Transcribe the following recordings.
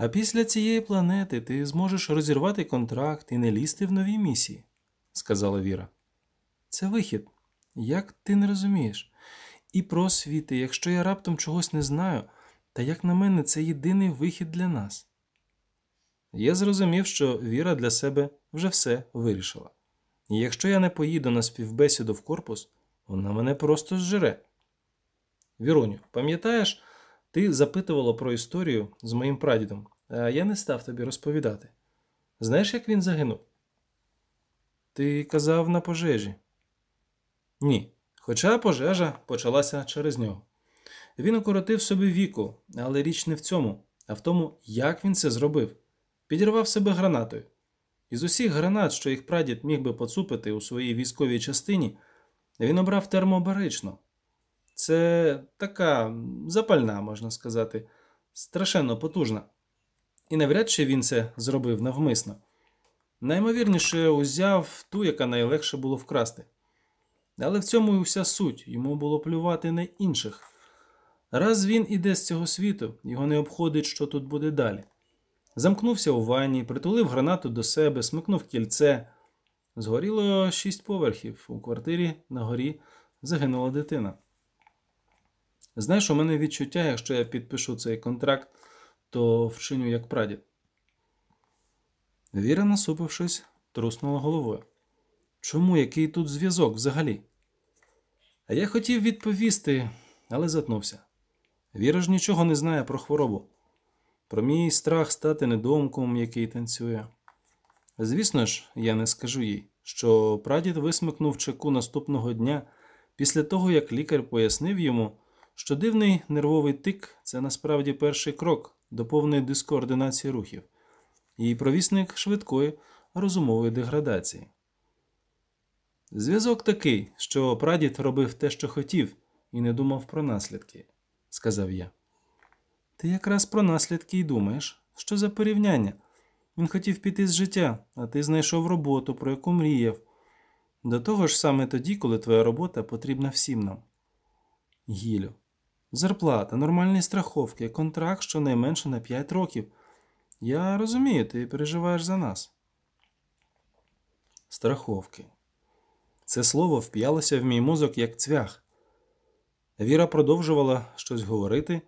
А після цієї планети ти зможеш розірвати контракт і не лізти в нові місії, сказала Віра. Це вихід, як ти не розумієш. І про освіти, якщо я раптом чогось не знаю, та як на мене, це єдиний вихід для нас. Я зрозумів, що Віра для себе вже все вирішила. І якщо я не поїду на співбесіду в корпус, вона мене просто зжере. Віроню, пам'ятаєш, ти запитувала про історію з моїм прадідом, а я не став тобі розповідати. Знаєш, як він загинув? Ти казав на пожежі. Ні. Хоча пожежа почалася через нього. Він укоротив собі віку, але річ не в цьому, а в тому, як він це зробив. Підірвав себе гранатою. Із усіх гранат, що їх прадід міг би поцупити у своїй військовій частині, він обрав термобаричну. Це така запальна, можна сказати, страшенно потужна. І навряд чи він це зробив навмисно. Наймовірніше узяв ту, яка найлегше було вкрасти. Але в цьому і вся суть йому було плювати на інших. Раз він іде з цього світу, його не обходить, що тут буде далі. Замкнувся у ванні, притулив гранату до себе, смикнув кільце. Згоріло шість поверхів. У квартирі на горі загинула дитина. Знаєш, у мене відчуття, якщо я підпишу цей контракт, то вчиню як прадід. Віра, насупившись, труснула головою. Чому який тут зв'язок взагалі? А я хотів відповісти, але затнувся. Віра ж нічого не знає про хворобу, про мій страх стати недомком, який танцює. Звісно ж, я не скажу їй, що прадід висмикнув чеку наступного дня після того, як лікар пояснив йому, що дивний нервовий тик це насправді перший крок до повної дискоординації рухів, і провісник швидкої розумової деградації. Зв'язок такий, що прадід робив те, що хотів, і не думав про наслідки, сказав я. Ти якраз про наслідки й думаєш. Що за порівняння? Він хотів піти з життя, а ти знайшов роботу, про яку мріяв. До того ж саме тоді, коли твоя робота потрібна всім нам. Гілю. Зарплата, нормальні страховки, контракт щонайменше на 5 років. Я розумію, ти переживаєш за нас. Страховки. Це слово вп'ялося в мій мозок як цвях. Віра продовжувала щось говорити,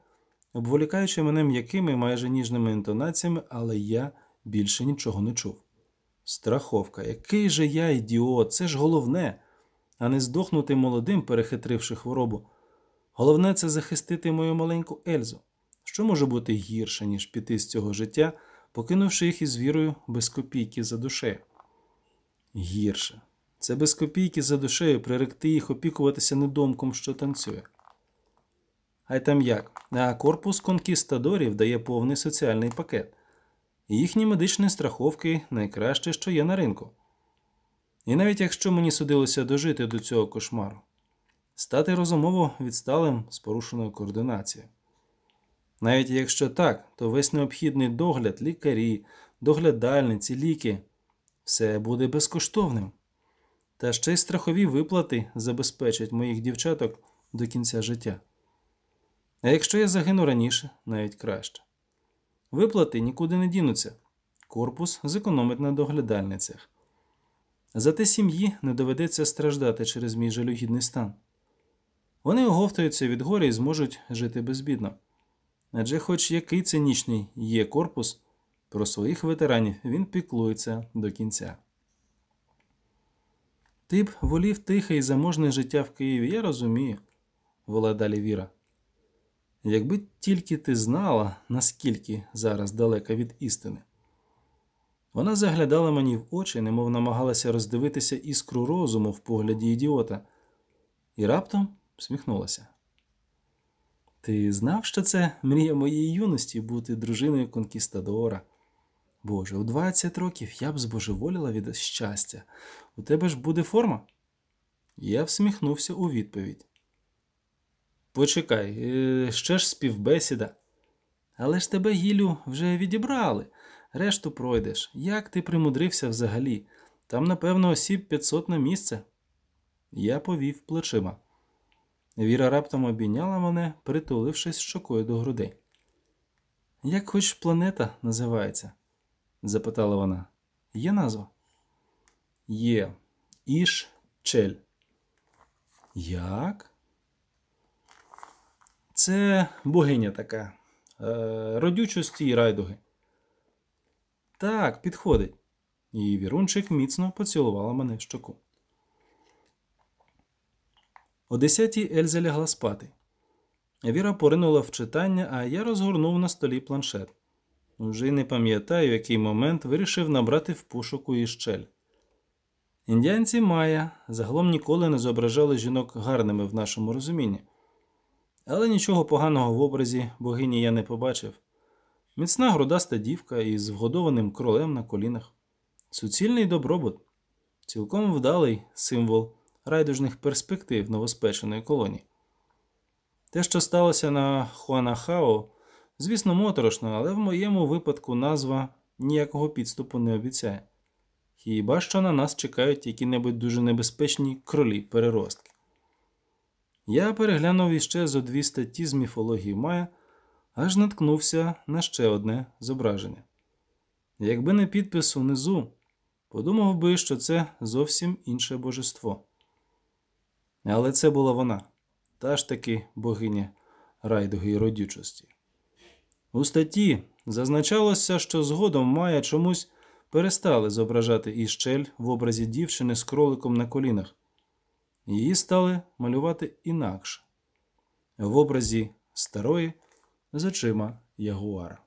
обволікаючи мене м'якими, майже ніжними інтонаціями, але я більше нічого не чув. Страховка, який же я ідіот, це ж головне, а не здохнути молодим, перехитривши хворобу. Головне це захистити мою маленьку Ельзу. Що може бути гірше, ніж піти з цього життя, покинувши їх із вірою без копійки за душею? Гірше. Це без копійки за душею приректи їх опікуватися недомком, що танцює. Хай там як, а корпус конкістадорів дає повний соціальний пакет. Їхні медичні страховки найкраще, що є на ринку. І навіть якщо мені судилося дожити до цього кошмару, стати розумово відсталим з порушеною координацією. Навіть якщо так, то весь необхідний догляд, лікарі, доглядальниці, ліки все буде безкоштовним. Та ще й страхові виплати забезпечать моїх дівчаток до кінця життя. А якщо я загину раніше, навіть краще. Виплати нікуди не дінуться. Корпус зекономить на доглядальницях. Зате сім'ї не доведеться страждати через мій жалюгідний стан. Вони оговтаються від горя і зможуть жити безбідно. Адже, хоч який цинічний є корпус, про своїх ветеранів він піклується до кінця. Ти б волів тихе і заможне життя в Києві, я розумію, вела далі Віра. Якби тільки ти знала, наскільки зараз далека від істини. Вона заглядала мені в очі, немов намагалася роздивитися іскру розуму в погляді ідіота, і раптом всміхнулася. Ти знав, що це мрія моєї юності бути дружиною конкістадора? Боже, у 20 років я б збожеволіла від щастя. У тебе ж буде форма? Я всміхнувся у відповідь. Почекай, е, ще ж співбесіда. Але ж тебе, Гілю, вже відібрали. Решту пройдеш. Як ти примудрився взагалі? Там, напевно, осіб 500 на місце. Я повів плечима. Віра раптом обійняла мене, притулившись щокою до грудей. Як хоч планета називається? запитала вона. Є назва? Є. Іш-Чель. Як? Це богиня така. Е, родючості і райдуги. Так, підходить. І вірунчик міцно поцілувала мене в щоку. О десятій Ельза лягла спати. Віра поринула в читання, а я розгорнув на столі планшет. Уже й не пам'ятаю, який момент вирішив набрати в пошуку і щель. Індіанці Майя загалом ніколи не зображали жінок гарними в нашому розумінні. Але нічого поганого в образі богині я не побачив. Міцна грудаста дівка із вгодованим кролем на колінах. Суцільний добробут, цілком вдалий символ райдужних перспектив новоспеченої колонії. Те, що сталося на Хуанахао, звісно, моторошно, але в моєму випадку назва ніякого підступу не обіцяє. Хіба що на нас чекають які-небудь дуже небезпечні кролі переростки. Я переглянув іще зо дві статті з міфології Майя, аж наткнувся на ще одне зображення. Якби не підпис унизу, подумав би, що це зовсім інше божество. Але це була вона, та ж таки богиня райдуги і родючості. У статті зазначалося, що згодом Майя чомусь перестали зображати іщель в образі дівчини з кроликом на колінах. Її стали малювати інакше в образі старої з очима ягуара.